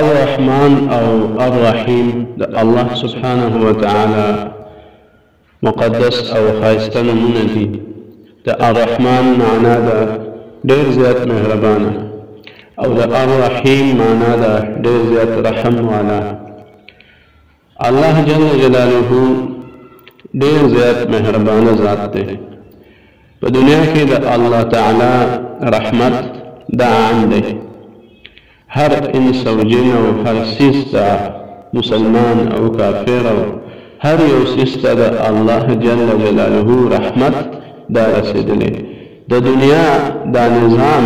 الرحمن او الرحیم د الله سبحانه و تعالی مقدس او خایسته نمونه دي د الرحمن معنا ده ډیر زیات مهربان او د الرحیم معنا ده ډیر زیات رحم والا الله جل جلاله ډیر زیات مهربانه ذات دی په دنیا کې د الله تعالی رحمت دا عام دی هر انس او جن او هر سیس ته مسلمان او کافر او هر یو سیس ته د الله جل جلاله رحمت دا رسېدلی د دنیا دا نظام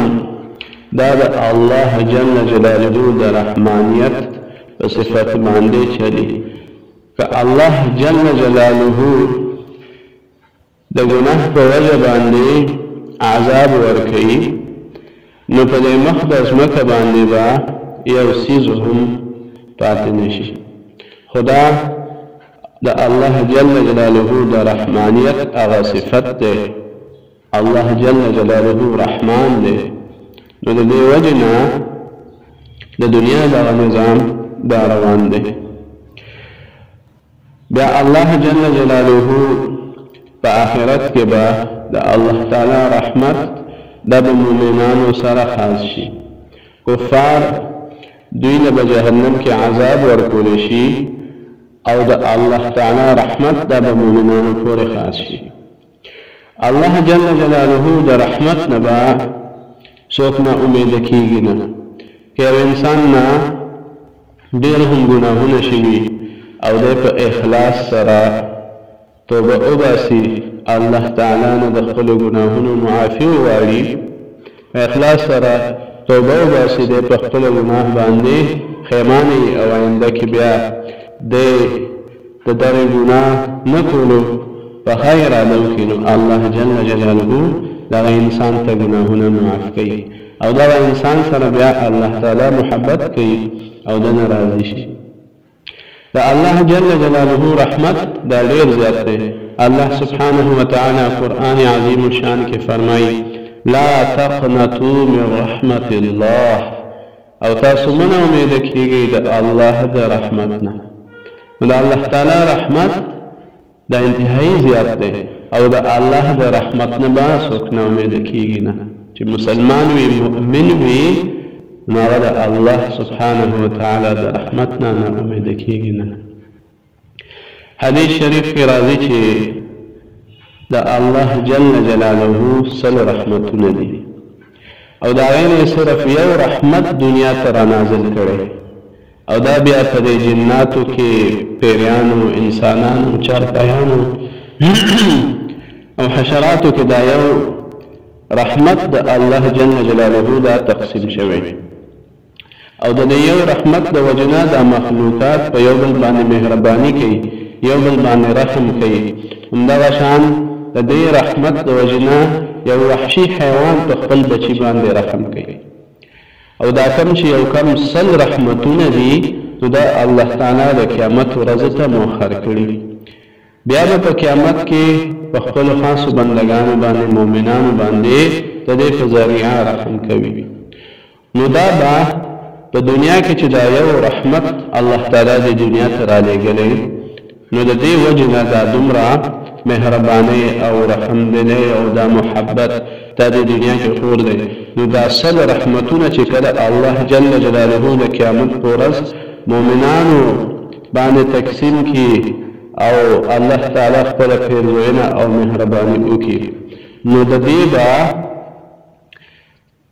دا د الله جل جلاله د رحمانیت په صفت باندې چلی که الله جل جلاله د ګناه په وجه باندې عذاب ورکړي نو په دې مخ د ځمکه باندې به یو څیز هم پاتې نه شي خو دا د الله جل جلاله د رحمانیت هغه صفت دی الله جل جلاله رحمان دی نو د دې وجې نه د دنیا دغه نظام دا روان دی بیا الله جل جلاله په آخرت کې به د الله تعالی رحمت د مؤمنانو سره خاص شي کفار دوی له جهنم کې عذاب ورکول شي او د الله تعالی رحمت د مؤمنانو پورې خاص شي الله جل جلاله د رحمت نه به څوک نا امیده کیږي نه که یو انسان نه ډیر هم ګناهونه شوي او دی په اخلاص سره توبه وباسي الله تعالی نه د خپلو ګناهونو معافي وغواړي په اخلاص سره توبه وباسي دی په خپل ګناه باندی خیماني او آینده کی بیا دی د دغی ګناه نه کولو په ښه اراده وکړي نو الله جل جلاله دغه انسان ته ګناهونه معاف کوي او دغه انسان سره بیا الله تعالی محبت کوي او دنه راضي شي. د الله جل جلاله رحمت دا ډېر زیات دی، الله سبحانه وتعالی قرآن عظیم الشان کې فرمایي، لا تقنطوا من رحمة الله او تاسو مه ناامیده کېږئ د الله د رحمت نه. نو د الله تعالی رحمت دا انتهايي زيات دی او د الله د رحمت نه به څوک نا اميده کيږي نه چې مسلمان وي مؤمن وي نو هغه د الله سبحانه وتعالی د رحمت نه نا اميده کيږي نه حديث شريف کې راځي چې د الله جل جلاله سل رحمتونه دي او دا غینه صرف یو رحمت دنیا ته را نازل کړي او دا بیا په دې جناتو کې پیریانو، انسانانو، چارپایانو او حشراتو کې دا یو رحمت د الله جل جلاله دا تقسیم شوی او د دې یو رحمت د وجنا دا مخلوقات په یو بل باندې مهرباني کوي یو بل باندې رحم کوي همدغه شان د دې رحمت د وجنا یو وحشي حیوان په خپل بچی باندې رحم کوي او دا کم چې یو کم سل رحمتونه دي نو دا الله تعالی د قیامت ورځې ته موخر کړي بیا به په قیامت کې په خپل خاصو بندګانو باندې مؤمنانو باندې د دې په ذریعه رحم کوي نو دا به په دنیا کې چې دا یو رحمت الله تعالی د دنیا ته را لېږلی نو د دې وجې نه دا دومره مهربانۍ او رحم دلۍ او دا محبت دا دې دنیا کې خور دی نو دا سل رحمتونه چې کله الله جل جلاله د قیامت په ورځ مؤمنانو باندې تقسیم کړي او الله تعالی خپله پیرزوینه او مهرباني وکړي نو د دې به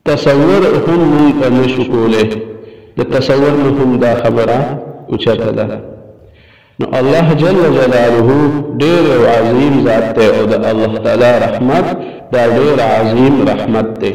تصور هم مونږ ته نه شو کولی د تصور نه هم دا خبره اوچته ده نو الله جل جلاله ډیر یو عظیم ذات دی او د الله تعالی رحمت دا ډیر عظیم رحمت دی